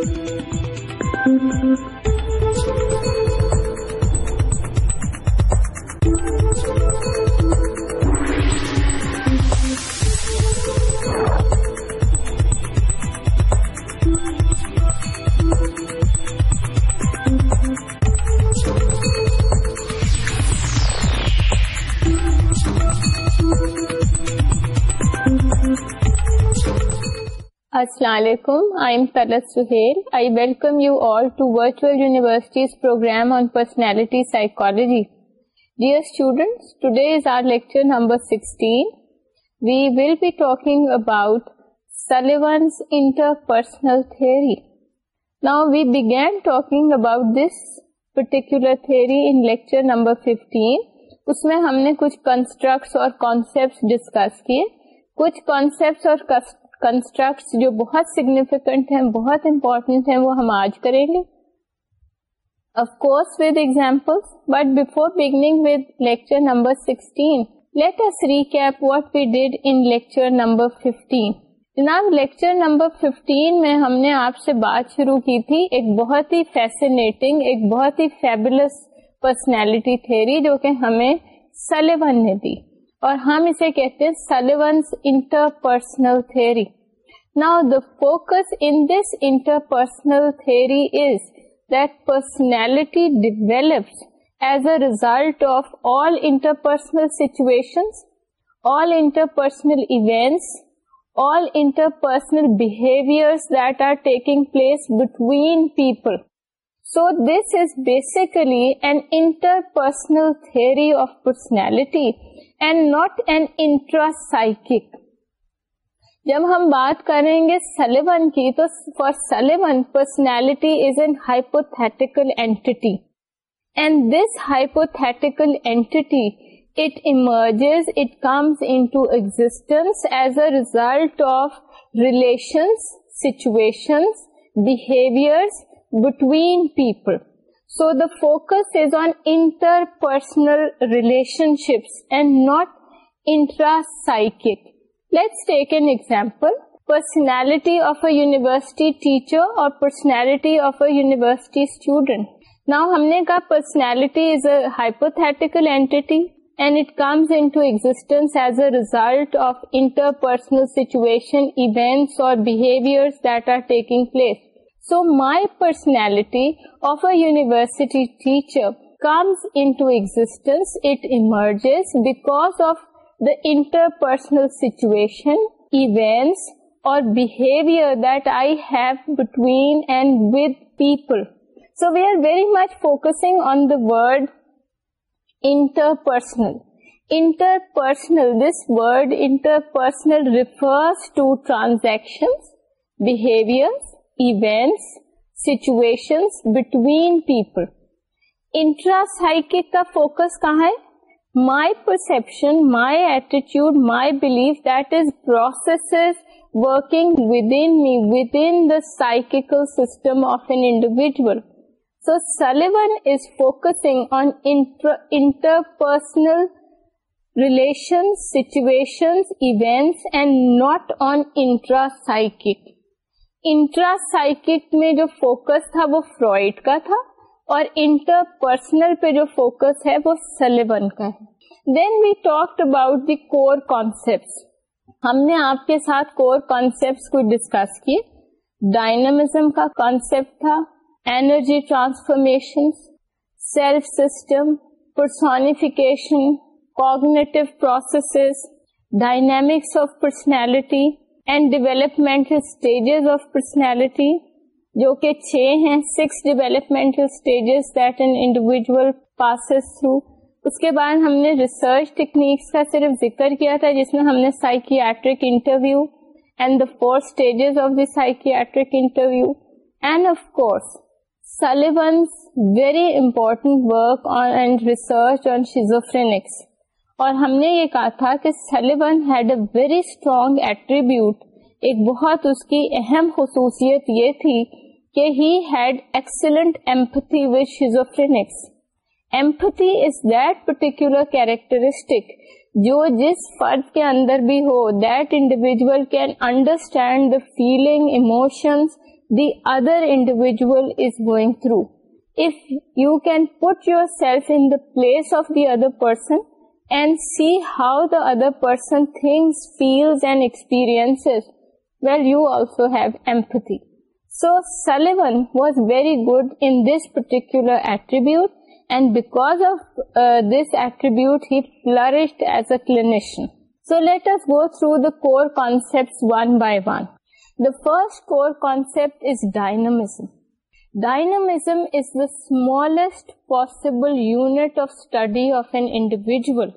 Thank you. السلام علیکم I am پیلس آئی ویلکم یو آلچوئل یونیورسٹی نا ویگیان ٹاکنگ اباؤٹ دس پرٹیکول نمبر اس میں ہم نے کچھ کنسٹرکٹس اور کانسپٹ ڈسکس کیے کچھ کانسپٹس اور کنسٹرکٹس جو بہت سگنیفیکنٹ ہیں بہت امپورٹنٹ ہیں وہ ہم آج کریں گے of course with example but before beginning with lecture number 16 let us recap what we did in lecture number 15 جناب لیکچر نمبر 15 میں ہم نے آپ سے بات شروع کی تھی ایک بہت ہی فیسنیٹنگ ایک بہت ہی فیبلس پرسنالٹی تھیری جو کہ ہمیں سلیبن نے دی اور ہم اسے کہتے ہیں Sullivan's interpersonal theory now the focus in this interpersonal theory is that personality develops as a result of all interpersonal situations all interpersonal events all interpersonal behaviours that are taking place between people so this is basically an interpersonal theory of personality and not an intrapsychic جب ہم بات کریں گے Sullivan کی تو for Sullivan personality is an hypothetical entity and this hypothetical entity it emerge it comes existence as a result of relations situations behaviour between people So the focus is on interpersonal relationships and not intra-psychic. Let's take an example. Personality of a university teacher or personality of a university student. Now, humne kaha personality is a hypothetical entity and it comes into existence as a result of interpersonal situation, events or behaviors that are taking place. So my personality of a university teacher comes into existence, it emerges because of the interpersonal situation, events or behavior that I have between and with people. So we are very much focusing on the word interpersonal. Interpersonal, this word interpersonal refers to transactions, behaviors events situation between people intrapsychic کا فوکس کہاں ہے my perception my ایٹیچیوڈ my belief that is process working with with in in me the psychic system of an individual so Sullivan is focusing on interpersonal relation situation events and not on intrapsychic intra سائکٹ میں جو focus تھا وہ fried کا تھا اور inter personal پہ جو focus ہے وہ سلیبن کا ہے then we talk about the core concept ہم نے آپ کے ساتھ کور کانسپٹ کو ڈسکس کیے ڈائنمزم کا کانسیپٹ تھا energy transformation self system personification cognitive process dynamics of personality and developmental stages of personality جو کہ چھ ہیں six stages that an passes through اس کے بعد ہم نے ریسرچ ٹیکنیکس کا صرف ذکر کیا تھا جس میں ہم نے psychiatric interview and the four stages of the psychiatric interview and of course very important work on and research on schizophrenics اور ہم نے یہ کہا تھا کہ Sullivan had a very strong attribute ایک بہت اس کی اہم خصوصیت یہ تھی کہ he had excellent empathy with schizophrenics empathy is that particular characteristic جو جس فرد کے اندر بھی ہو that individual can understand the feeling emotions the other individual is going through if you can put yourself in the place of the other person and see how the other person thinks, feels and experiences. Well, you also have empathy. So Sullivan was very good in this particular attribute, and because of uh, this attribute, he flourished as a clinician. So let us go through the core concepts one by one. The first core concept is dynamism. Dynamism is the smallest possible unit of study of an individual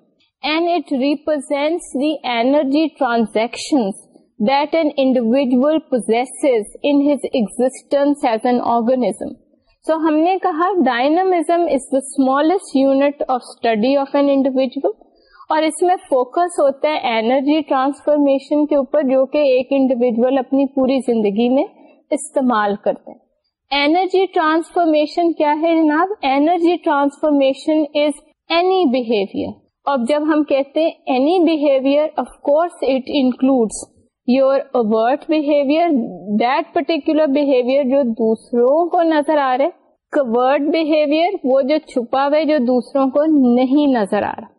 دیشنجوزیس ایگزٹینسم سو ہم نے کہا dynamism is the smallest unit of study of an individual اور اس میں focus ہوتا ہے اینرجی ٹرانسفارمیشن کے اوپر جو کہ ایک انڈیویژل اپنی پوری زندگی میں استعمال کرتے اینرجی ٹرانسفارمیشن کیا ہے جناب اینرجی ٹرانسفارمیشن اور جب ہم کہتے behaviour of course it includes your اوہیویئر بہیویئر جو دوسروں کو نظر آ رہے وہ جو چھپا ہوئے جو دوسروں کو نہیں نظر آ رہا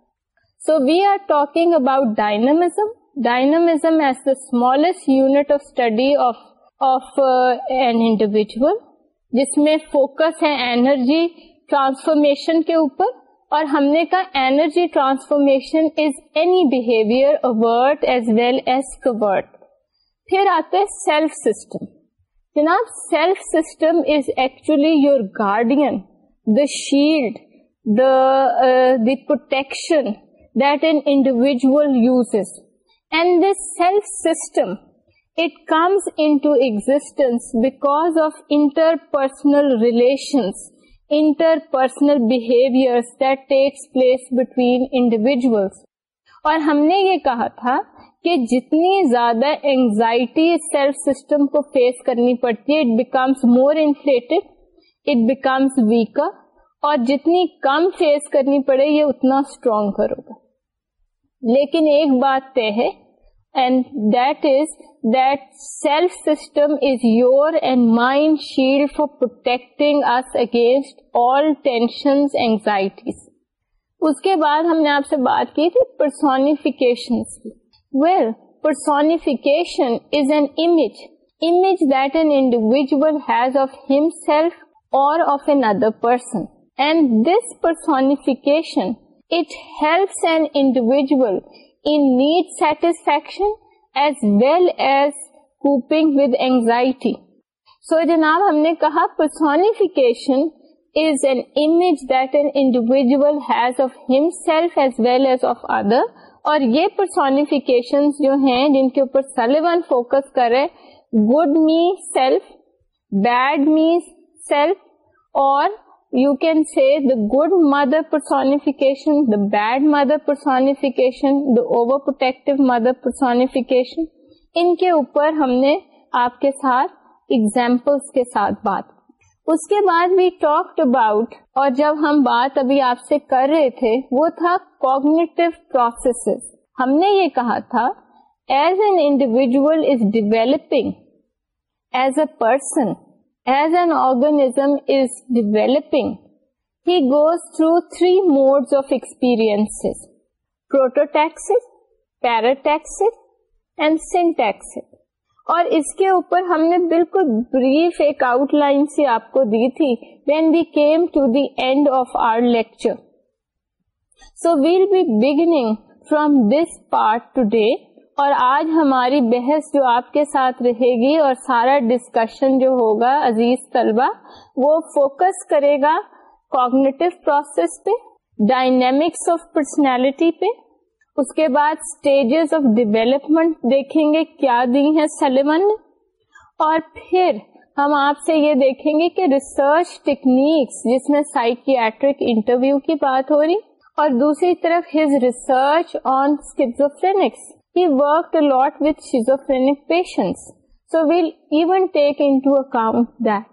so we are talking about dynamism dynamism as the smallest unit of study individual جس میں فوکس ہے اینرجی ٹرانسفارمیشن کے اوپر اور ہم نے کہا energy transformation is any behaviour overt as as well covert پھر آتا ہے سیلف سسٹم جناب self system is actually your guardian the shield the the protection that an individual uses and this self system it comes into existence because of interpersonal relations interpersonal behaviour individuals اور ہم نے یہ کہا تھا کہ جتنی زیادہ anxiety self system کو فیس کرنی پڑتی ہے it becomes more inflated it becomes weaker اور جتنی کم فیس کرنی پڑے یہ اتنا اسٹرانگ کرو گا لیکن ایک بات طے ہے اس کے بعد ہم نے آپ سے بات کی تھی personification well personification is image that an individual self اور سو جناب ہم نے کہا personification is an image individual well as of other اور یہ پرسونیفکیشن جو ہیں جن کے اوپر سلیوان فوکس کرے گی سیلف بیڈ میز سیلف اور you can see the good mother personification the bad mother پرسانی over protect mother personification ان کے اوپر ہم نے آپ کے ساتھ اگزامپل کے ساتھ بات اس کے بعد بھی ٹاک اباؤٹ اور جب ہم بات ابھی آپ سے کر رہے تھے وہ تھا کوگنیٹیو پروسیس ہم نے یہ کہا تھا as an individual is developing as a person اور اس کے اوپر ہم نے بالکل بریف ایک آؤٹ لائن سی آپ کو دی تھی when we came to the end of our lecture so we'll be beginning from this part today اور آج ہماری بحث جو آپ کے ساتھ رہے گی اور سارا ڈسکشن جو ہوگا عزیز طلبا وہ فوکس کرے گا کوگنیٹو پروسیس پہ ڈائنمکس پرسنالٹی پہ اس کے بعد اسٹیجز آف ڈیویلپمنٹ دیکھیں گے کیا دی ہیں نے اور پھر ہم آپ سے یہ دیکھیں گے کہ ریسرچ ٹیکنیکس جس میں سائکیٹرک انٹرویو کی بات ہو رہی اور دوسری طرف ہز ریسرچ آن آنکس he worked a lot with schizophrenic patients. So we'll even take into account that.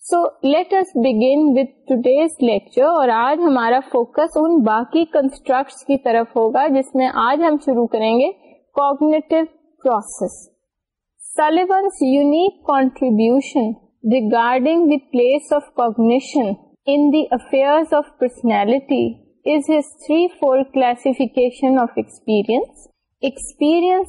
So let us begin with today's lecture اور آج ہمارا focus ان باقی constructs کی طرف ہوگا جس میں آج ہم شروع کریں گے cognitive process. Sullivan's unique contribution regarding the place of cognition in the affairs of personality is his threefold classification of experience نا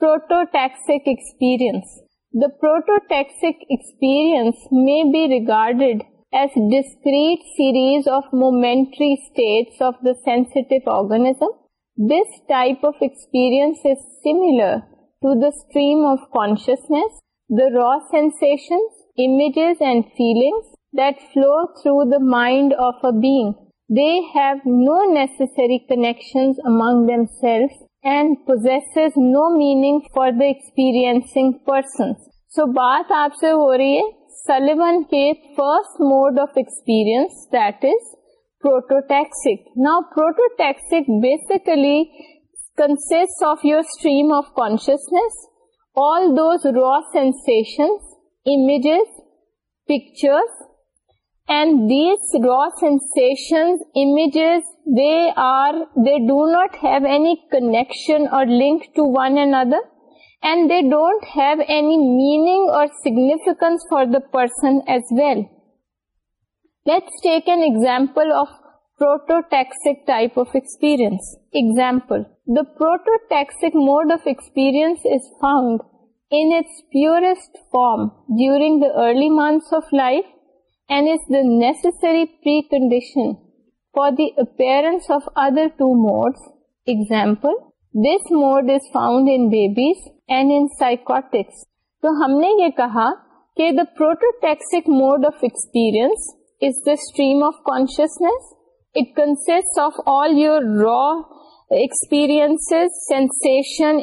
prototaxic experience the prototaxic experience may be recorded as discrete series of momentary state of the sensitive organism this type of experience similar to the stream of consciousness the raw sensations images and feelings that flow through the mind of a being they have no necessary connection among themselves and no meaning for the experience person so بات آپ سے ہو رہی ہے Sullivan کے first mood of experience that is prototaxic نا prototaxic basically consists of your stream of consciousness all those raw sensation images, pictures, and these raw sensations, images, they do not have any connection or link to one another, and they don't have any meaning or significance for the person as well. Let's take an example of prototaxic type of experience. Example: the prototaxic mode of experience is found early months نیسسرین for the اپنس other example this mode is found in babies and انٹکس تو ہم نے یہ کہا کہ the prototaxic mode of experience is the stream of consciousness it کنس of all your ر connection connection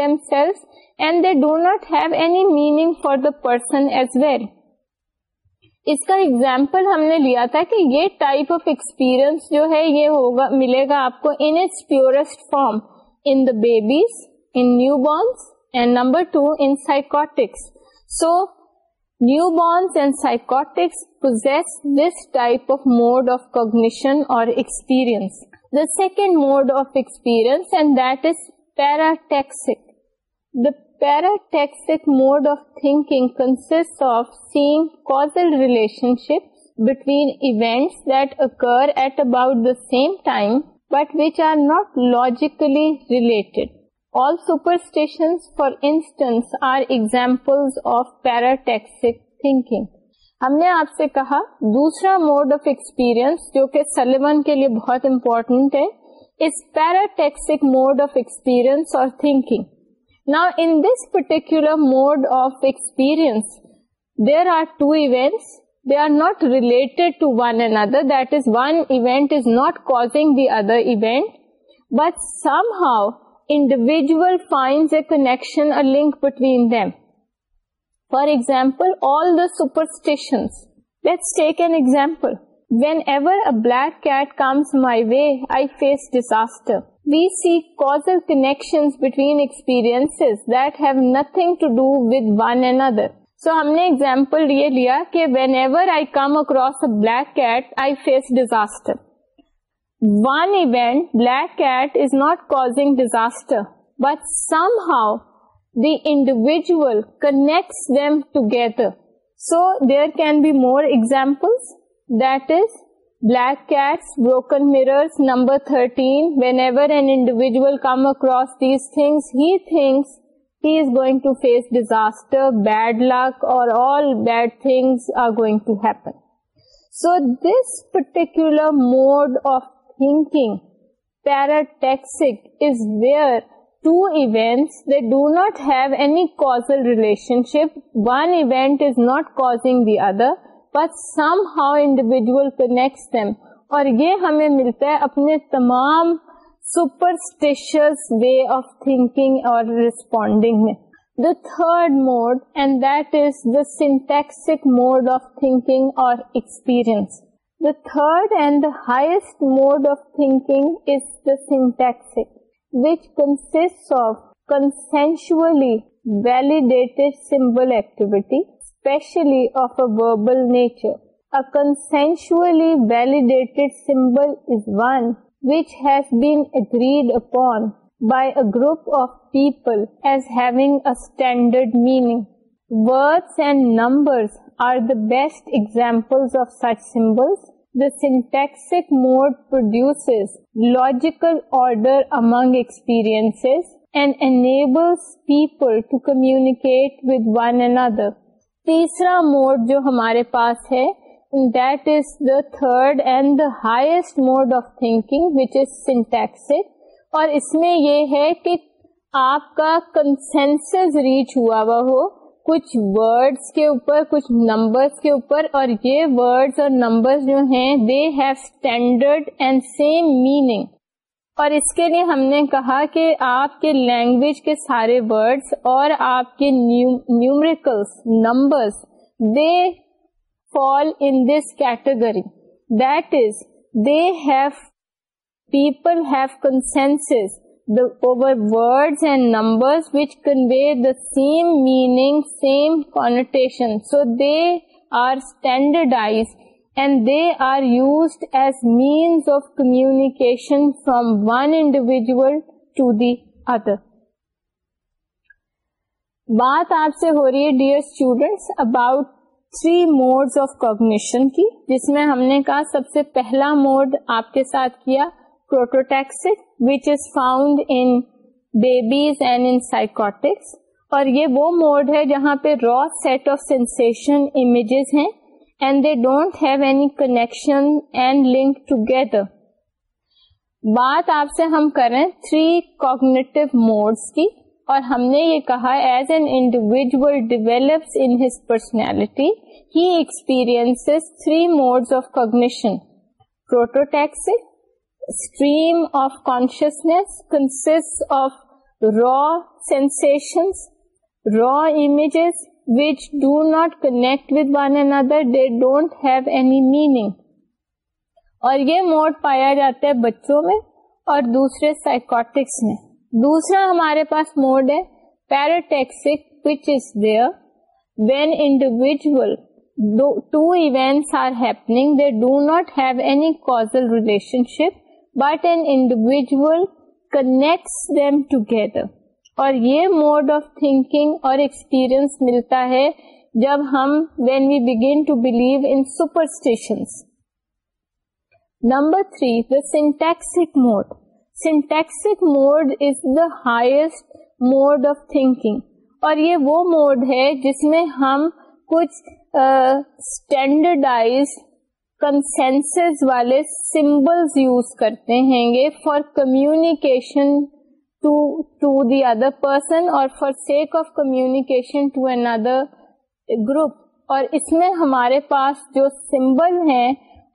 themselves and they do not have any meaning for the person as well. اس کا ایگزامپل ہم نے لیا تھا کہ یہ ٹائپ آف ایکسپیرئنس جو ہے یہ ہوگا ملے گا آپ کو in its purest form in the babies in newborns and number two in psychotics so Newborns and psychotics possess this type of mode of cognition or experience. The second mode of experience, and that is parataxic. The parataxic mode of thinking consists of seeing causal relationships between events that occur at about the same time but which are not logically related. آلپر اسٹیشن for instance or example of parataxic thinking ہم نے آپ سے کہا دوسرا mode of experience جو کہ سلیمن کے لیے بہت امپورٹنٹ ہے اس parataxic mode mode of of experience experience اور thinking in this particular there are two events other event but somehow individual finds a connection all داشنپل whenever cat comes my way I face disaster we see causal connection experience nothing to do with one and other so ہم نے example یہ لیا کہ whenever I come across a black cat I face disaster one event, black cat, is not causing disaster, but somehow the individual connects them together. So there can be more examples, that is black cats, broken mirrors, number 13. Whenever an individual comes across these things, he thinks he is going to face disaster, bad luck, or all bad things are going to happen. So this particular mode of thinking paratexic is where two events they do not have any causal relationship one event is not causing the other but somehow individual connects them اور یہ ہمیں ملتا ہے اپنے تمام superstitious way of thinking اور responding میں the third mode and that is the syntaxic mode of thinking اور experience The third and the highest mode of thinking is the syntactic, which consists of consensually validated symbol activity, especially of a verbal nature. A consensually validated symbol is one which has been agreed upon by a group of people as having a standard meaning. Words and numbers are the best examples of such symbols logical order and enable to communicate one and other تیسرا mood جو ہمارے پاس ہے that is the third and the highest mode of thinking which is syntaxic اور اس میں یہ ہے کہ آپ کا کنسنسز ریچ ہوا ہوا ہو کچھ ورڈس کے اوپر کچھ نمبرس کے اوپر اور یہ ورڈس اور نمبر جو ہیں they have standard and same meaning اور اس کے لیے ہم نے کہا کہ آپ کے لینگویج کے سارے ورڈس اور آپ کے numericals numbers they fall in this category that is they have people have consensus same meaning same question from one individual to the other بات آپ سے ہو رہی ہے dear students about three mode of cognition کی جس میں ہم نے کہا سب سے پہلا موڈ آپ کے ساتھ کیا اور یہ وہ موڈ ہے جہاں پہ را سیٹ آف امیجز ہیں and they don't have any connection and link together بات آپ سے ہم کریں تھری کوگنیٹو موڈس کی اور ہم نے یہ کہا as an individual develops in his personality he experience three modes of cognition prototaxic do do not connect one another, they don't have any meaning اور یہ موڈ پایا جاتا ہے بچوں میں اور دوسرے سائیکوٹکس میں دوسرا ہمارے پاس موڈ ہے parataxic which is there when individual two events are happening they do not have any causal relation ship but an individual connects them together. اور یہ موڈ آف تھنکنگ اور ایکسپیرئنس ملتا ہے جب ہم when we begin to believe in superstitions number three the syntaxic mode syntaxic mode is the highest mode of thinking اور یہ وہ موڈ ہے جس میں ہم کچھ اسٹینڈرڈائز uh, کنسینس والے سمبلز یوز کرتے ہیں گے for communication to the other person اور for sake of communication to اندر گروپ اور اس میں ہمارے پاس جو سمبل ہیں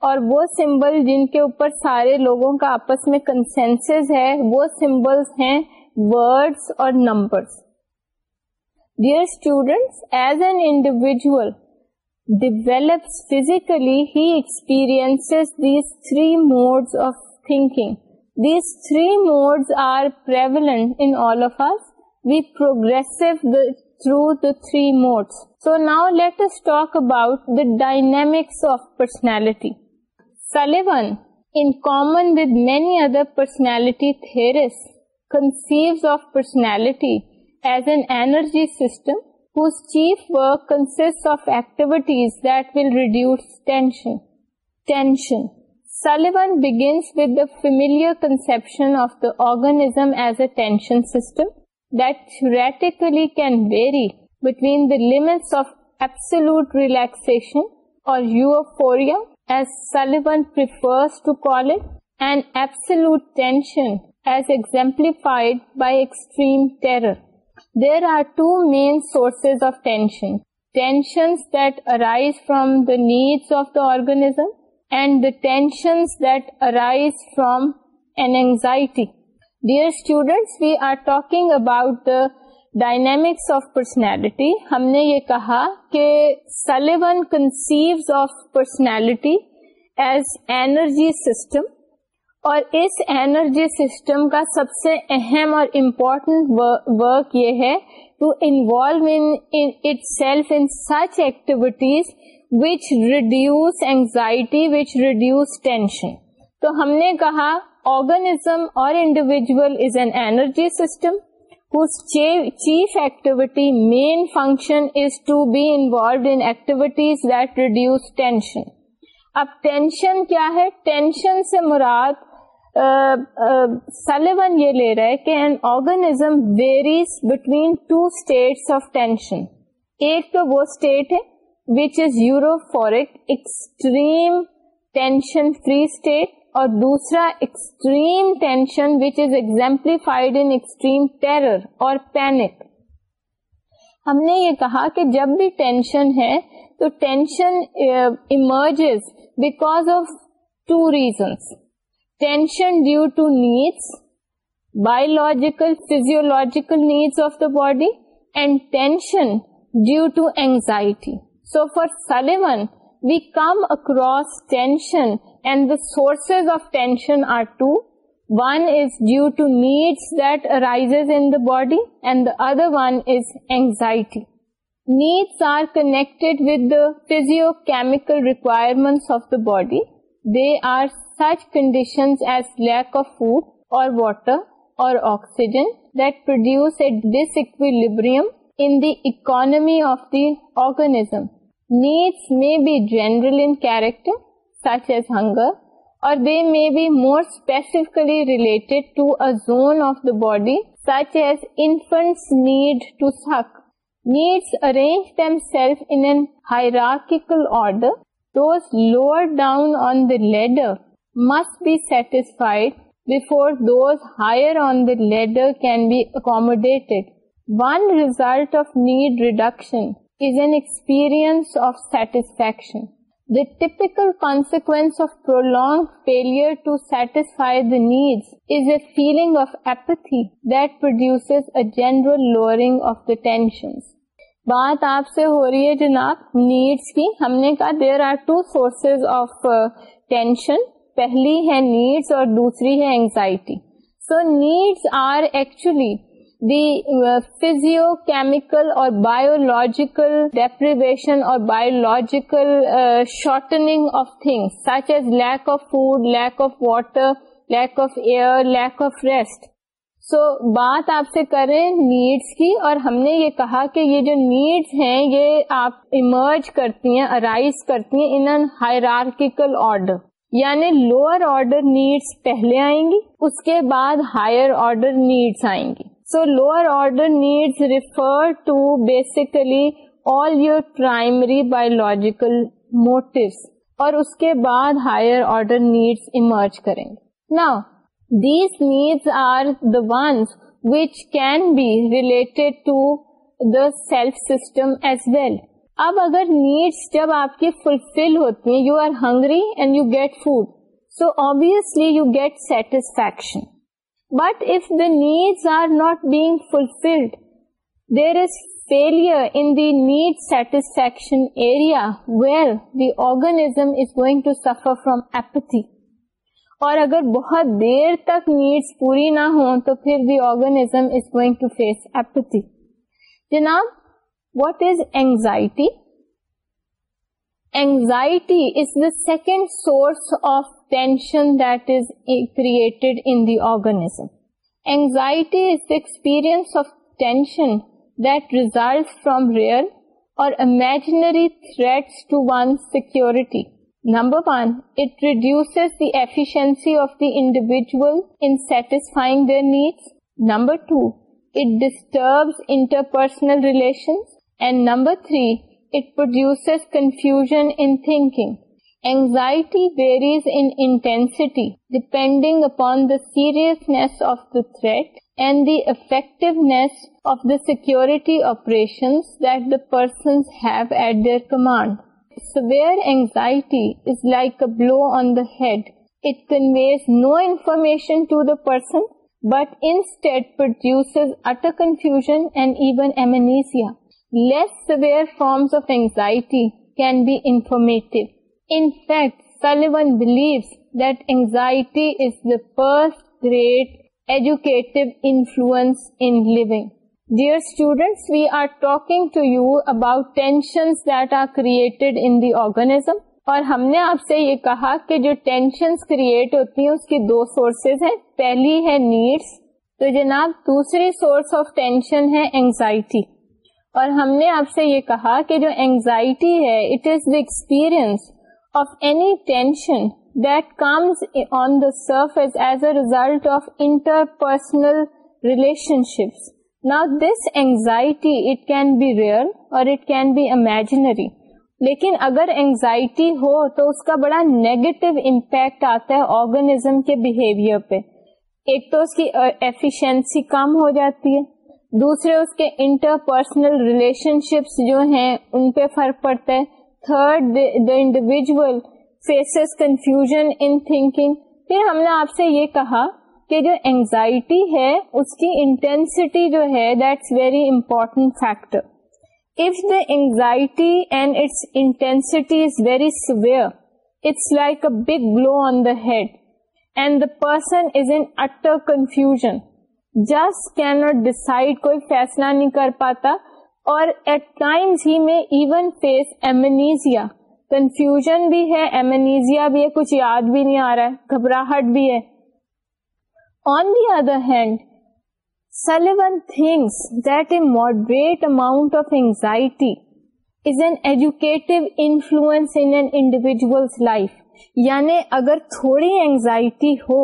اور وہ سمبل جن کے اوپر سارے لوگوں کا آپس میں کنسینسز ہے وہ سمبلس ہیں ورڈس اور numbers dear students as an individual develops physically, he experiences these three modes of thinking. These three modes are prevalent in all of us. We progressive through the three modes. So now let us talk about the dynamics of personality. Sullivan, in common with many other personality theorists, conceives of personality as an energy system whose chief work consists of activities that will reduce tension. Tension. Sullivan begins with the familiar conception of the organism as a tension system that theoretically can vary between the limits of absolute relaxation or euphoria as Sullivan prefers to call it and absolute tension as exemplified by extreme terror. There are two main sources of tension tension that arise from the need of the organism and the tensions that arise from an anxiety dear students we are talking about the dynamics of personality ہم نے یہ کہا کہ Sullivan conceives of personality as energy system اور اس energy system کا سب سے اہم اور امپورٹنٹ ورک یہ ہے to involve self in such activities which which tension تو ہم نے کہا آرگنیزم اور individual is an energy system chief activity main function is to be involve in activities that reduce tension اب ٹینشن کیا ہے ٹینشن سے مراد سیلیون یہ لے رہا ہے کہ an organism varies between two states of tension ایک تو وہ اسٹیٹ ہے which is extreme tension free state اور دوسرا extreme tension which is exemplified in-stream terror اور پینک ہم نے یہ کہا کہ جب بھی ٹینشن ہے تو tension emerges because of two reasons tension due to needs, biological, physiological needs of the body, and tension due to anxiety. So for Sullivan, we come across tension, and the sources of tension are two. One is due to needs that arises in the body, and the other one is anxiety. Needs are connected with the physiochemical requirements of the body. They are such condition water اور oxygen that produce disequilibrium of the organism needs may be general such as hunger اور body such as infant need to suck need arrange hierarchical order those lower down on the ladder must be satisfied before those higher on the ladder can be accommodated. One result of need reduction is an experience of satisfaction. The typical consequence of prolonged failure to satisfy the needs is a feeling of apathy that produces a general lowering of the tensions. بات آپ سے ہو رہی ہے جناب needs کی ہم نے کہا there are two sources of tension پہلی ہے نیڈس اور دوسری ہے anxiety so needs are actually the physiochemical اور بایولوجیکل ڈیپریویشن اور biological shortage of things such as lack of food lack of water lack of air lack of rest so بات آپ سے کریں نیڈس کی اور ہم نے یہ کہا کہ یہ جو نیڈس ہیں یہ آپ ایمرج کرتی ہیں ارائز کرتی ہیں ان این ہائرارکل آرڈر یعنی آرڈر نیڈس پہلے آئیں گی اس کے بعد ہائر آرڈر نیڈس آئیں گی so lower order needs refer to basically all your primary biological motives اور اس کے بعد ہائر آرڈر نیڈس ایمرج کریں گے نا these needs are the ones which can be related to the self system as well اب اگر needs جب آپ کی فلفل ہوتی ہیں you are hungry and you get food so obviously you get satisfaction but if the needs are not being fulfilled there is fail in the need satisfaction area where the organism is going to suffer from apathy اور اگر بہت دیر تک needs پوری نہ ہوں تو پھر the organism is going to face apathy جناب what is anxiety anxiety is the second source of tension that N the organism anxiety from real اور imaginary تھریٹریٹی number one it ریڈیوسفائنگ their needs number two it disturb interpersonal relations security operation command where anxiety no information but enters utter confusion and even amnesia less where forms of anxiety can be informative int anxiety is the first educate dear we are talking to you about that are created in the organism اور ہم نے آپ سے یہ کہا کہ جو tension create ہوتی ہیں اس کی دو سورسز ہیں پہلی ہے نیڈس تو جناب دوسری سورس آف ٹینشن ہے اینگزائٹی اور ہم نے آپ سے یہ کہا کہ جو اینگزائٹی ہے it is the experience of any tension that comes on the as a result of interpersonal relationships نا this anxiety it can be real اور اٹ کین بی امیجنری لیکن اگر اینگزائٹی ہو تو اس کا بڑا negative impact آتا ہے organism کے بہیویئر پہ ایک تو اس کی ایفیشنسی کم ہو جاتی ہے دوسرے اس کے انٹر پرسنل ریلیشن شپس جو ہیں ان پہ فرق پڑتا ہے third the phases confusion in thinking پھر ہم نے آپ سے یہ کہا کہ جو اینگزائٹی ہے اس کی انٹینسٹی جو ہے that's very important factor of the anxiety and its intensity is very severe it's like a big blow on the head and the person is utter confusion just can not decide کوئی فیصلہ نہیں کر پاتا اور at time ہی میں even face amnesia confusion بھی ہے ایمنیزیا بھی ہے کچھ یاد بھی نہیں آ رہا ہے گھبراہٹ بھی ہے on the other hand Sullivan that a moderate amount of anxiety is an educate influence N individual life یعنی اگر تھوڑی اینزائٹی ہو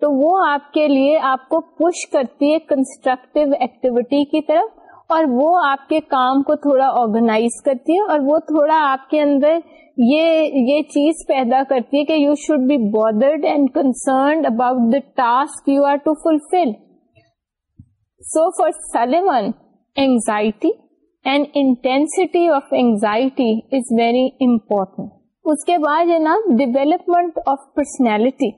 تو وہ آپ کے لیے آپ کو پش کرتی ہے کنسٹرکٹیو ایکٹیویٹی کی طرف اور وہ آپ کے کام کو تھوڑا آرگنائز کرتی ہے اور وہ تھوڑا آپ کے اندر یہ یہ چیز پیدا کرتی ہے کہ you should be and concerned about the task you are to fulfil so for Sullivan anxiety and intensity of anxiety is very important اس کے بعد ہے نا development of personality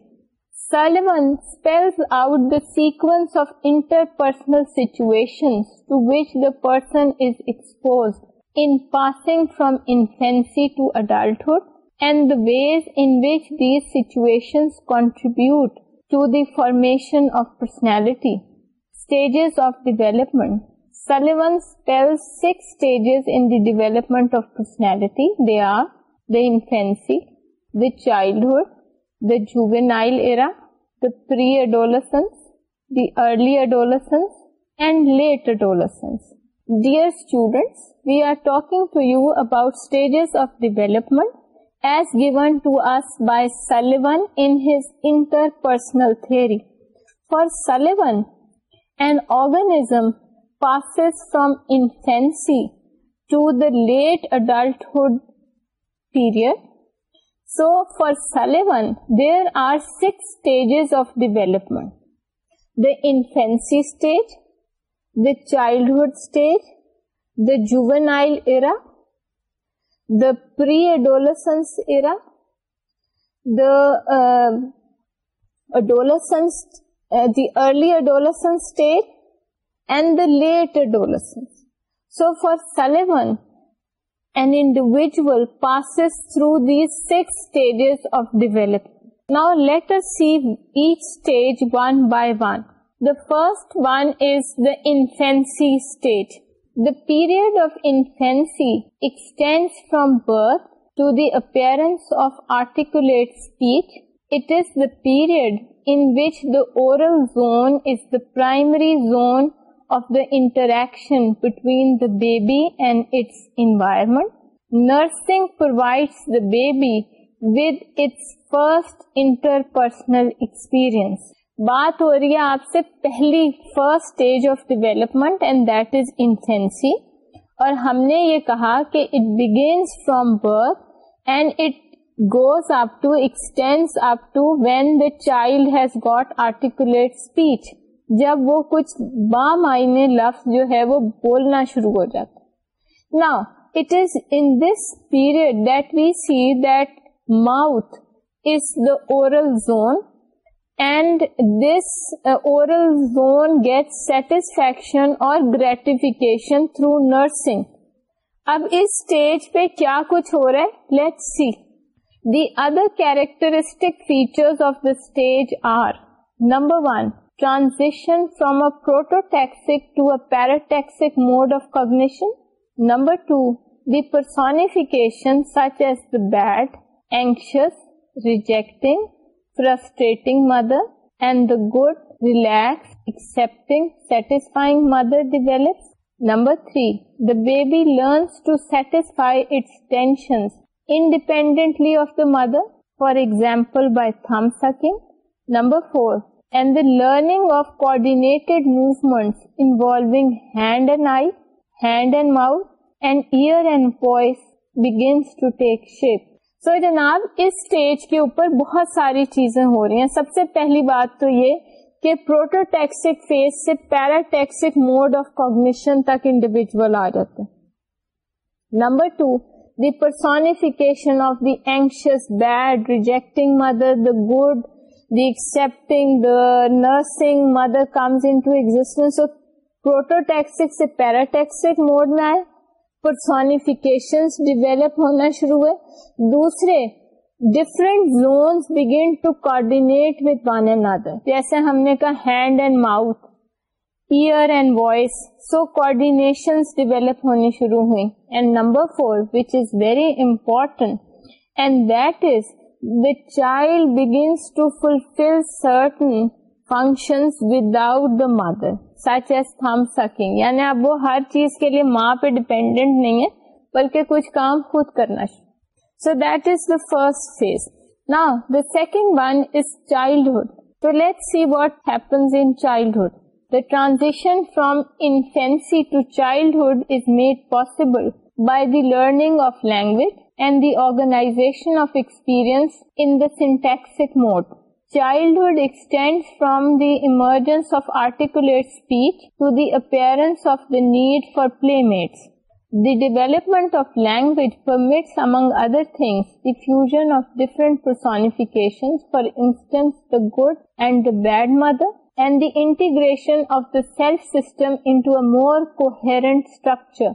Sullivan spells out the sequence of interpersonal situations to which the person is exposed in passing from infancy to adulthood, and the ways in which these situations contribute to the formation of personality. Stages of development. Sullivan spells 6 stages in the development of personality. They are the infancy, the childhood, the juvenile era, the pre-adolescence, the early adolescence, and late adolescence. Dear students, we are talking to you about stages of development as given to us by Sullivan in his interpersonal theory. For Sullivan, an organism passes from infancy to the late adulthood period so for Sullivan, there are 6 stages of development. The infancy stage, the childhood stage, the juvenile era, the pre-adolescence era, the uh, adolescence, uh, the early adolescence stage, and the late adolescence. So for Sullivan, through six develop now let سیچ stage first the period of infancy extend from birth to the appearance of articulate speech it is the period in which the oral zone is the primary zone of the interaction between the baby and its environment nursing provide the baby personal آپ سے پہلی first stage of development and that is infancy اور ہم نے یہ کہا کہ it begins from birth and it goes اپسٹینڈ up to when the child has got articulate speech جب وہ کچھ بام آئینے لفظ جو ہے وہ بولنا شروع ہو جاتا نا it is in this period that we see that mouth is the oral zone and this oral zone get satisfaction اور گریٹیفیکیشن تھرو نرسنگ اب اس اسٹیج پہ کیا کچھ ہو رہا ہے let see the other characteristic feature of the stage are number one transiting from a prototaxic to a parataxic number accepting satisfying develops number three the baby satisfy its independently of the mother for example by sucking number four and the learning of coordinated movements involved and mouth ear and voice big so جناب اس stage کے اوپر بہت ساری چیزیں ہو رہی ہیں سب سے پہلی بات تو یہ کہ پروٹوٹیکسک فیز سے پیراٹیکسک موڈ آف کوگنیشن تک انڈیویجل آ جاتے number two the personification of the this bad rejecting mother the good the accepting the nursing mother comes انگز پروٹوٹی سے پیراٹیکسک موڈ میں آئے پرفیکیشنس ڈیویلپ ہونا شروع ہوئے دوسرے different zones begin to coordinate with باندر جیسے ہم نے کہا hand and mouth ear and voice so coordination develop ہونی شروع ہوئی and number four which is very important and that is child begins to fulfil certain function mother یعنی اب وہ ہر چیز کے لیے ماں پہ ڈپینڈنٹ نہیں ہے بلکہ کچھ کام خود کرنا so that is the first phase نا the second one is childhood توڈ the transition from infancy to childhood is made possible learning of language and the organise mode چائلڈہ need for playmates the development of language permits other thing the fusion of different personification for instance good and the bad mother and the integration of the self system into a more coherent structure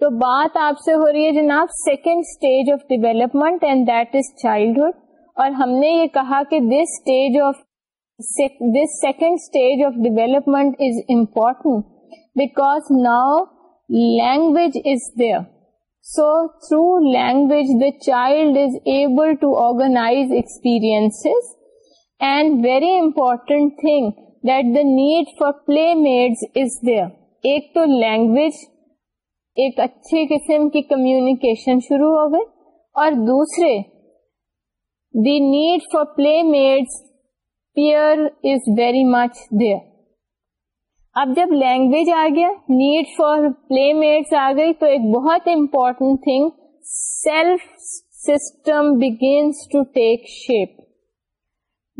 تو بات آپ سے ہو رہی ہے جناب second stage of development and that is childhood اور ہم نے یہ کہا کہ this stage of this second stage of development is important because now language is there so through language the child is able to organise experience and very important thing that the need for playmate is there ایک تو language ایک اچھی قسم کی communication شروع ہو گئی اور دوسرے the need for playmates peer is very much there اب جب لینگویج آ گیا نیڈ فار پلے میڈس آ گئی تو ایک بہت important thing self system begins to take shape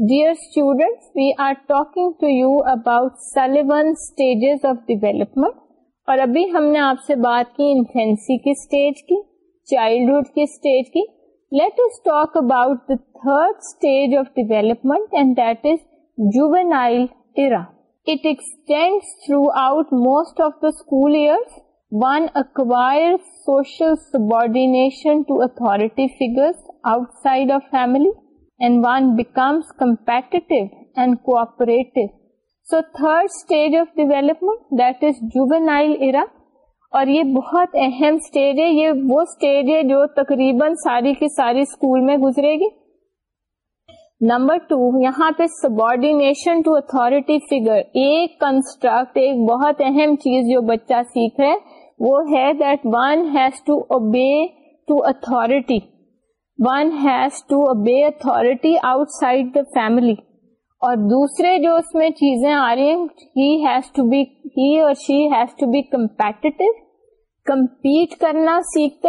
dear student we are talking to you about Sullivan stages of development اور ابھی ہم نے آپ سے بات کی انفینسی کی اسٹیج کی چائلڈہڈ کی اسٹیج کی let us talk about the third stage of development extend throughout most of the school year one acquire social subordination to authority figure outside of family and one becomes competitive and cooperative so third stage of development that ازل era اور یہ بہت اہم stage ہے یہ وہ stage ہے جو تقریباً ساری کی ساری اسکول میں گزرے گی نمبر ٹو یہاں پہ سبارڈینیشن ٹو اتارٹی فیگر ایک کنسٹرکٹ ایک بہت اہم چیز جو بچہ سیکھ رہے وہ ہے that one has to obey to authority one has to obey authority out side the family اور دوسرے جو اس میں چیزیں آ رہی ہیں he has to be he اور she has to be competitive compete کرنا سیکھتے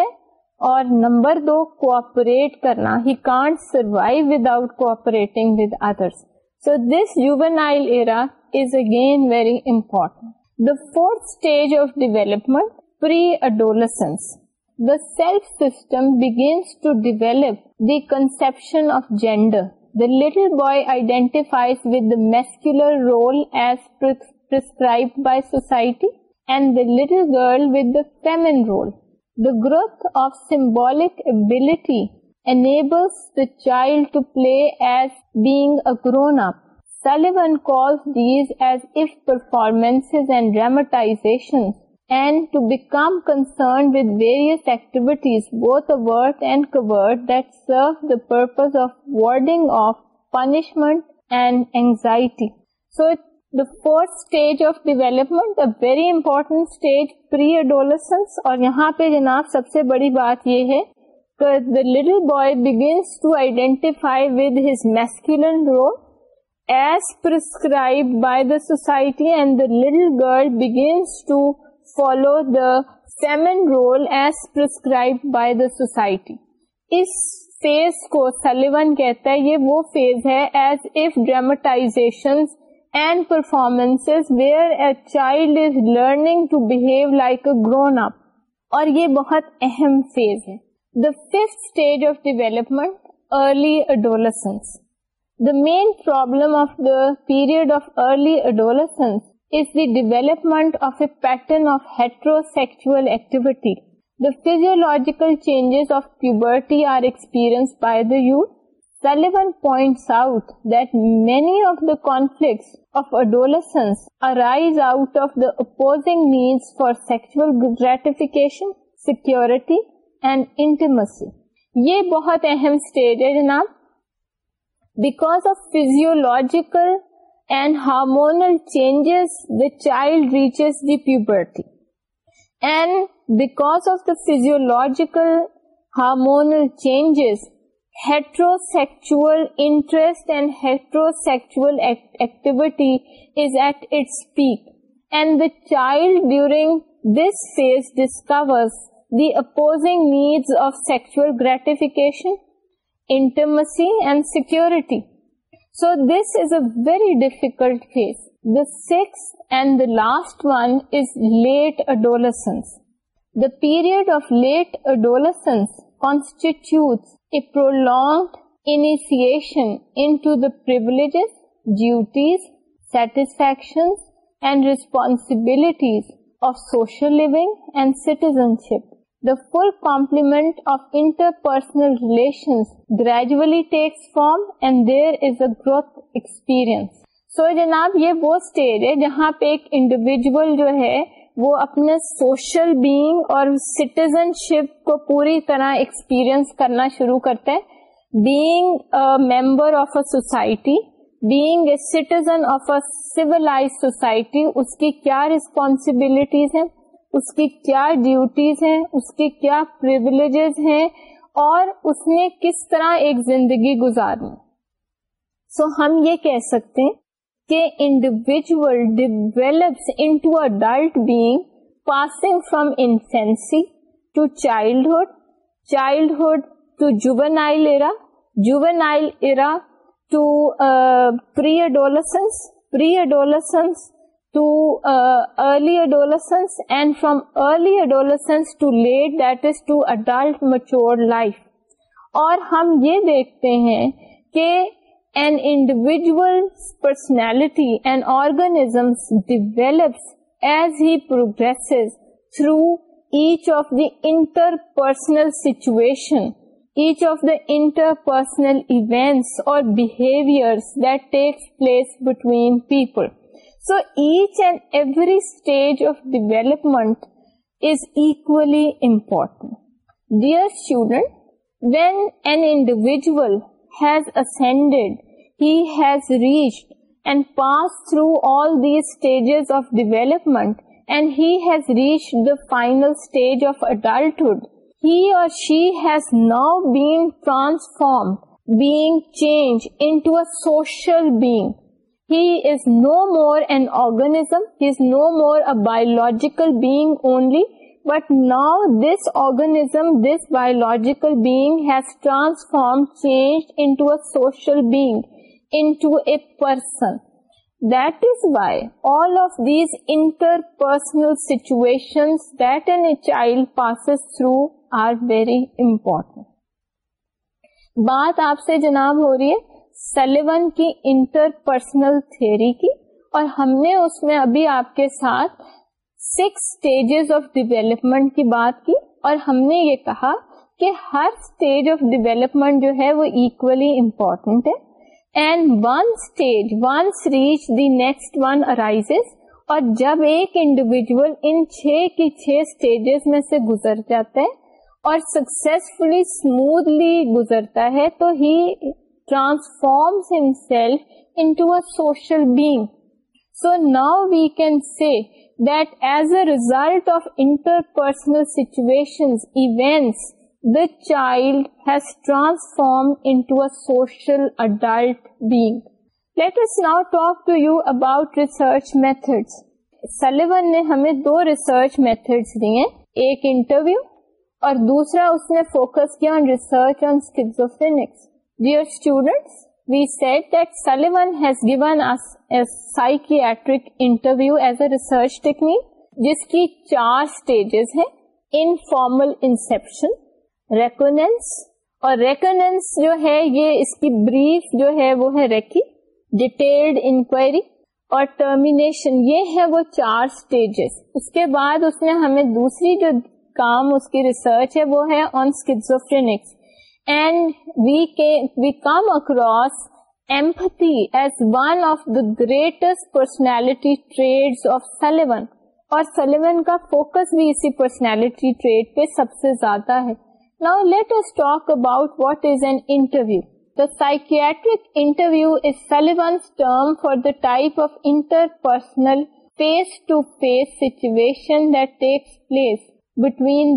اور نمبر دو کوپریٹ کرنا he can't survive with out cooperating with others so this juvenile era is again very important the fourth stage of development pre adolescence the self system begins to develop the conception of gender the little boy identifies vascular role ایزکرٹی and the little girl within role the growth of symbolic ability enable the child to play as بیگ اکرونا سلوینفارمنس and ڈراماٹائزیشن یہاں پہ جناب سب سے بڑی بات یہ ہے little boy role by the society and the little girl follow the feminine role as prescribe by the society اس فیز کو سلیون کہتا ہے یہ وہ فیز ہے as and performance where a child is learning to behave like a grown up اور یہ بہت اہم فیز ہے the fifth stage of development early adolescence the main problem of the period of early adolescence development of a pattern of heterosexual activity the physical of puberty many of the conflicts arise out of داگ need for sexual gratification security and intimacy یہ بہت اہم state ہے نام back of physiological and hormonal changes, the child reaches the puberty. And because of the physiological hormonal changes, heterosexual interest and heterosexual activity is at its peak. And the child during this phase discovers the opposing needs of sexual gratification, intimacy and security. So this is a very difficult phase. The sixth and the last one is late adolescence. The period of late adolescence constitutes a prolonged initiation into the privileges, duties, satisfactions, and responsibilities of social living and citizenship. the full complement of interpersonal relations gradually takes form and there is a growth experience. So جناب یہ وہ stage ہے جہاں پہ ایک individual جو ہے وہ اپنے سوشل بینگ اور سٹیزن شپ کو پوری طرح ایکسپیرئنس کرنا شروع کرتا ہے being member of a society being a citizen of a اولا سوسائٹی اس کی کیا ریسپانسبلٹیز ہیں اس کی کیا ڈیوٹیز ہیں اس کے کیا پرولیجز ہیں اور اس نے کس طرح ایک زندگی گزارنی سو ہم یہ کہہ سکتے ہیں کہ individual develops into adult being passing from infancy to childhood childhood to juvenile era juvenile era to pre pre adolescence to early adolescence and from early adolescence to late that is to adult mature life اور ہم یہ دیکھتے ہیں کہوگرچ of the interpersonal situation each of the interpersonal events اور behaviour place between people So each and every stage of development is equally important. Dear student, when an individual has ascended, he has reached and passed through all these stages of development, and he has reached the final stage of adulthood. He or she has now been transformed, being changed into a social being he is no more an organism he is no مورجیکل being only but now this organism this biological being has transform change into social being into a person that is why all of these interpersonal situation that and a child passes through are very important بات آپ سے جناب ہو رہی ہے سیلیون کی interpersonal theory کی اور ہم نے اس میں ابھی آپ کے ساتھ سکس اسٹیجز آف ڈیویلپمنٹ کی بات کی اور ہم نے یہ کہا کہ ہر اسٹیج آف ڈیویلپمنٹ جو ہے وہ اکولی امپورٹینٹ ہے and one stage once reach the next one arise اور جب ایک انڈیویجل ان چھ کی چھ اسٹیجز میں سے گزر جاتا ہے اور سکسیسفلی اسموتھلی گزرتا ہے تو ہی ٹرانسفارم ان سوشل پرسنل سیچویشنگ let us now talk to you about research method Sullivan نے ہمیں دو ریسرچ میتھڈ دیے ایک انٹرویو اور دوسرا اس نے فوکس کیا dear student we said that Saleem گیونک interview as a research technique جس کی چار اسٹیجز ہیں انفارمل انسپشن ریکوننس اور ریکوننس جو ہے یہ اس کی بریف جو ہے وہ ہے ریکی ڈیٹیلڈ انکوائری اور ٹرمینیشن یہ ہے وہ چار اسٹیجز اس کے بعد اس نے ہمیں دوسری جو کام اس کی ریسرچ ہے وہ ہے آن سکزینکس personality ٹریڈ آف سلوین اور سلوین کا فوکس بھی اسی پرسنالٹی ٹریڈ پہ سب سے زیادہ ہے نا about what is an psychiatric interview is term for the type of interpersonal face to face situation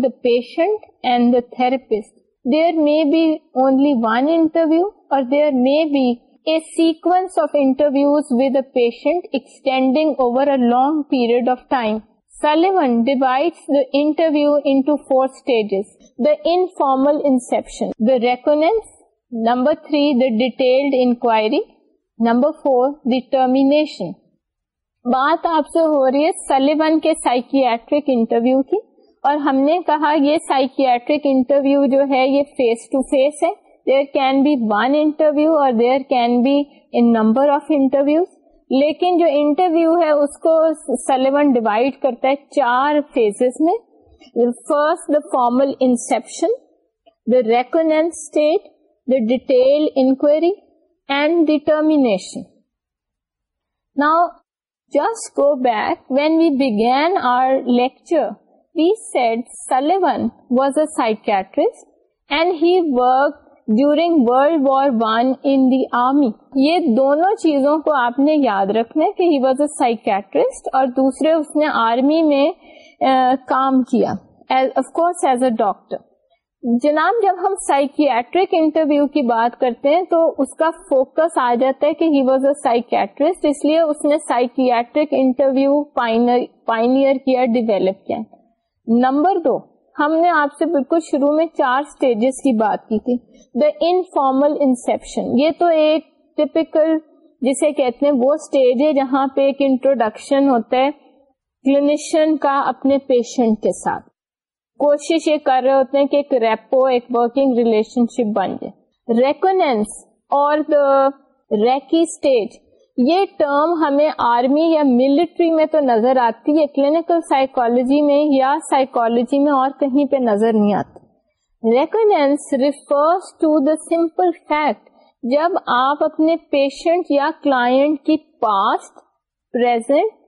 the patient and the therapist there may be only one interview اور there may be a سیک of interviews with a patient extending over a long period of time Sullivan divide the interview into four stage the informal inception the reconnaissance number three the detailed inquiry number for the termination بات آپ سے ہو رہی ہے Sullivan کے psychiatric interview کی اور ہم نے کہا یہ سائکیٹرک انٹرویو جو ہے یہ فیس ٹو فیس ہے there there can can be be one interview اور ان نمبر آف لیکن جو انٹرویو ہے اس کو سلیون ڈیوائڈ کرتا ہے چار فیز میں first the formal inception the reconnaissance the detail inquiry and determination now just go back when we begin our lecture set Sullivan یہ دونوں چیزوں کو ہی واز اے اور ڈاکٹر جناب جب ہم سائکیٹرک انٹرویو کی بات کرتے ہیں تو اس کا فوکس آ جاتا ہے کہ ہی واز اے سائکیٹرسٹ اس لیے اس نے سائکیٹرک انٹرویو پائنیئر کیا ڈیویلپ کیا نمبر دو ہم نے آپ سے بالکل شروع میں چار اسٹیجز کی بات کی تھی دا انفارمل انسپشن یہ تو ایک ٹیپیکل جسے کہتے ہیں وہ اسٹیج ہے جہاں پہ ایک انٹروڈکشن ہوتا ہے کلینیشن کا اپنے پیشنٹ کے ساتھ کوشش یہ کر رہے ہوتے ہیں کہ ایک ریپو ایک ورکنگ ریلیشن شپ بن جائے ریکونس اور دا ریکی اسٹیج یہ ٹرم ہمیں آرمی یا ملٹری میں تو نظر آتی ہے کلینکل سائیکالوجی میں یا سائیکالوجی میں اور کہیں پہ نظر نہیں آتی reconnaissance refers to the simple fact جب آپ اپنے پیشنٹ یا کلائنٹ کی پاسٹ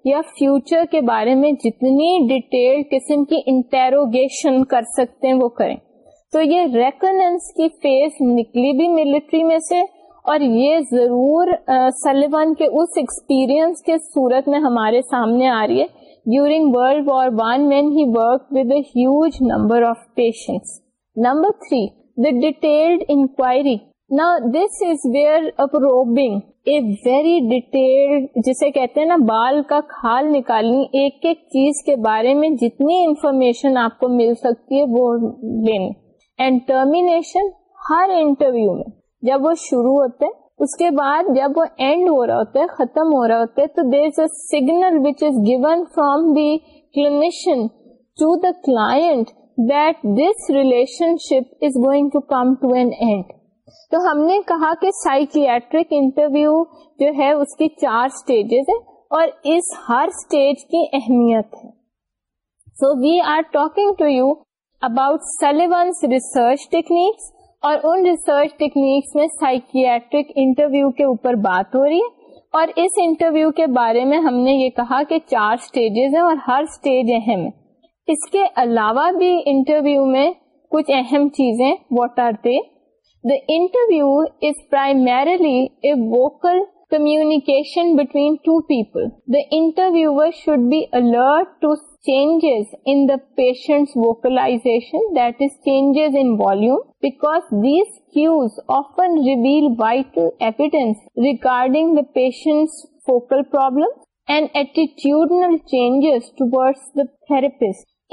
یا فیوچر کے بارے میں جتنی ڈیٹیل قسم کی انٹیروگیشن کر سکتے ہیں وہ کریں تو یہ ریکنس کی فیس نکلی بھی ملٹری میں سے اور یہ ضرور سلیون کے اس ایکسپیرئنس کے صورت میں ہمارے سامنے آ رہی ہے during world war one main he work with a huge number of patients number three the detailed inquiry نا this is where اپروبنگ a very detailed جسے کہتے ہیں نا بال کا کھال نکالنی ایک ایک چیز کے بارے میں جتنی انفارمیشن آپ کو مل سکتی ہے وہ لینی اینڈ ٹرمینیشن ہر انٹرویو میں جب وہ شروع ہوتے اس کے بعد جب وہ اینڈ ہو رہا ہوتا ہے ختم ہو رہا ہوتا ہے تو there is a signal which is given from clinician to the that this relationship is going to come to an end تو ہم نے کہا کہ سائکیٹرک انٹرویو جو ہے اس کی چار اسٹیجز ہے اور اس ہر اسٹیج کی اہمیت ہے so we are talking to you about سیلیونس research techniques اور ان ریسرچ ٹیکنیکس میں سائکیٹرک انٹرویو کے اوپر بات ہو رہی ہے اور اس انٹرویو کے بارے میں ہم نے یہ کہا کہ چار سٹیجز ہیں اور ہر سٹیج اہم ہے اس کے علاوہ بھی انٹرویو میں کچھ اہم چیزیں what are they the interview is primarily a vocal communication between two people the interviewer should be alert to changes vocals regarding the patient's vocal problem attitudinal changes ٹوپسٹ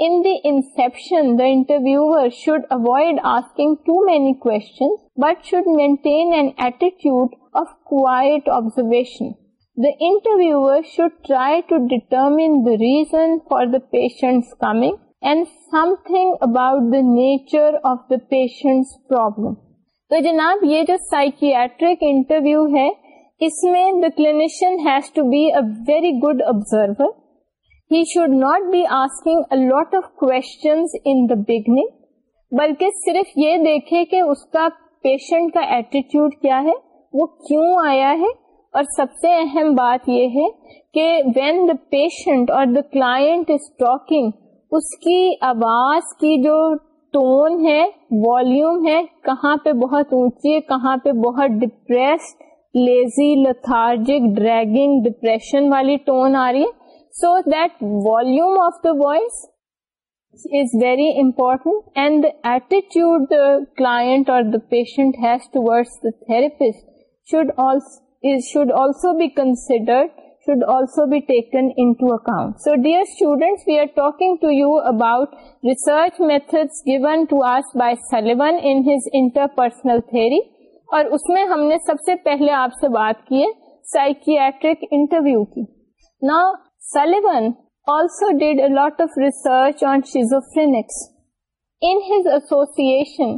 in the inception daughter should avoid asking too many کونٹین N eighty of کو the interviewer should try to determine the reason for the patient's coming and something about the nature of the patient's problem. So, Janab, this is psychiatric interview. Hai. اس میں the clinician has to be a very good observer he should not be asking a lot of کوگنگ بلکہ صرف یہ دیکھے کہ اس کا پیشنٹ کا ایٹیٹیوڈ کیا ہے وہ کیوں آیا ہے اور سب سے اہم بات یہ ہے کہ وین دا پیشنٹ اور دا کلائنٹ از ٹاکنگ اس کی آواز کی جو ٹون ہے والیوم ہے کہاں پہ بہت اونچی ہے کہاں پہ بہت depress lazy lethargic dragging depression والی ٹون آ رہی ہے so that volume of the voice is very important and the attitude the client or the patient has towards the therapist should also اور اس میں ہم نے سب سے پہلے آپ سے بات کی سائک انٹرویو کی نا Sullivan also did a lot of research on schizophrenics innovation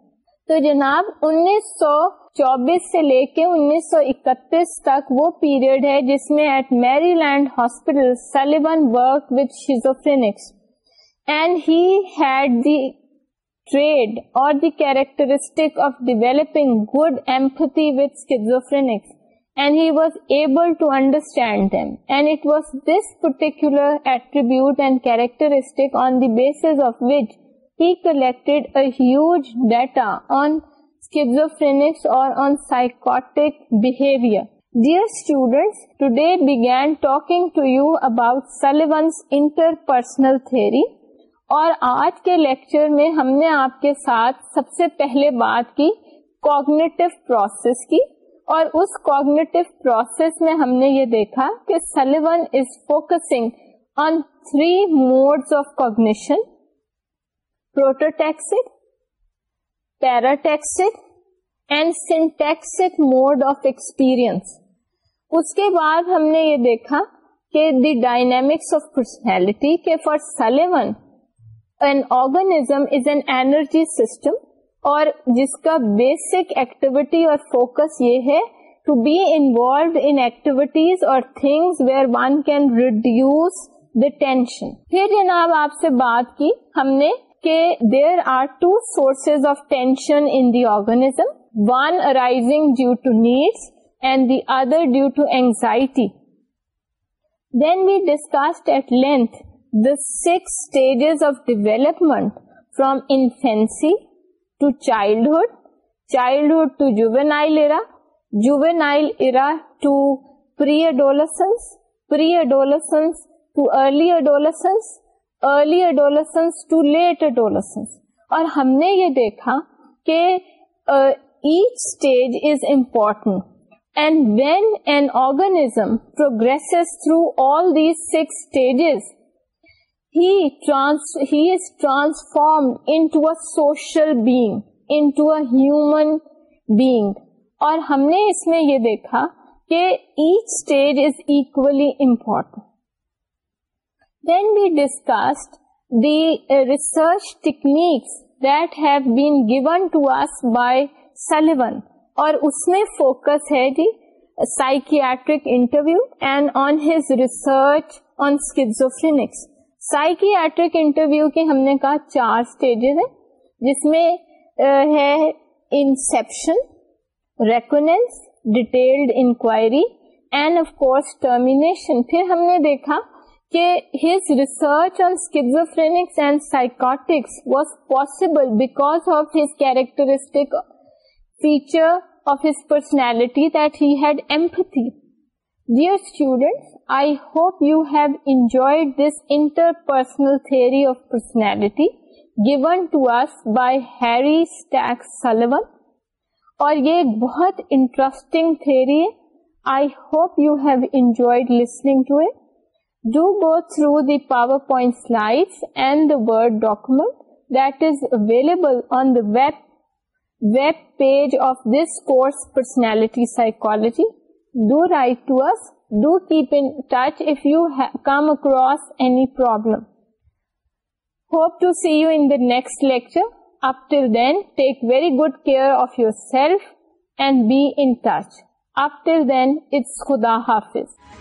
تو جناب انیس سو چوبیس سے لے کے انیس سو اکتیس تک وہ پیریڈ ہے جس میں at Maryland hospital Sullivan work with schizophrenics and he had the trait اور the characteristic of developing good empathy with schizophrenics And he was able to understand them. And it was this particular attribute and characteristic on the basis of which he collected a huge data on schizophrenics or on psychotic behavior. Dear students, today began talking to you about Sullivan's interpersonal theory. اور آج کے lecture میں ہم نے آپ کے ساتھ سب سے پہلے بات کی کوگنیٹو پروسیس کی اور اس کوگنیٹو پروسیس میں ہم نے یہ دیکھا کہ Sullivan is focusing on three modes of cognition prototaxic parataxic and syntaxic mode of experience اس کے بعد ہم نے یہ دیکھا کہ دی ڈائنمکس آف پرسنالٹی کے for Sullivan an organism is an energy system اور جس کا بیسک ایکٹیویٹی اور فوکس یہ ہے to be involved in activities اور things where one can reduce the tension پھر جناب آپ سے بات کی ہم نے that there are two sources of tension in the organism, one arising due to needs and the other due to anxiety. Then we discussed at length the 6 stages of development from infancy to childhood, childhood to juvenile era to pre-adolescence, pre-adolescence to early adolescence, early adolescence to late adolescence اور ہم نے یہ دیکھا کہ each stage is important and when an organism progress through all these six stages he is transform in social being in human being اور ہم نے اس میں یہ دیکھا کہ each stage is equally important research techniques given to میں focus ہے جی, ہم نے کہا چار ہیں جس میں uh, ہے inception reconnaissance detailed inquiry and of course termination پھر ہم نے دیکھا کہ his research on schizophrenics and psychotics was possible because of his characteristic feature of his personality that he had empathy. Dear students, I hope you have enjoyed this interpersonal theory of personality given to us by Harry Stack Sullivan. اور یہ ایک بہت interesting theory ہے I hope you have enjoyed listening to it do go through the PowerPoint slides and the Word document that is available on the web page of this course, Personality Psychology. Do write to us. Do keep in touch if you come across any problem. Hope to see you in the next lecture. Up till then, take very good care of yourself and be in touch. Up till then, it's Khuda Hafiz.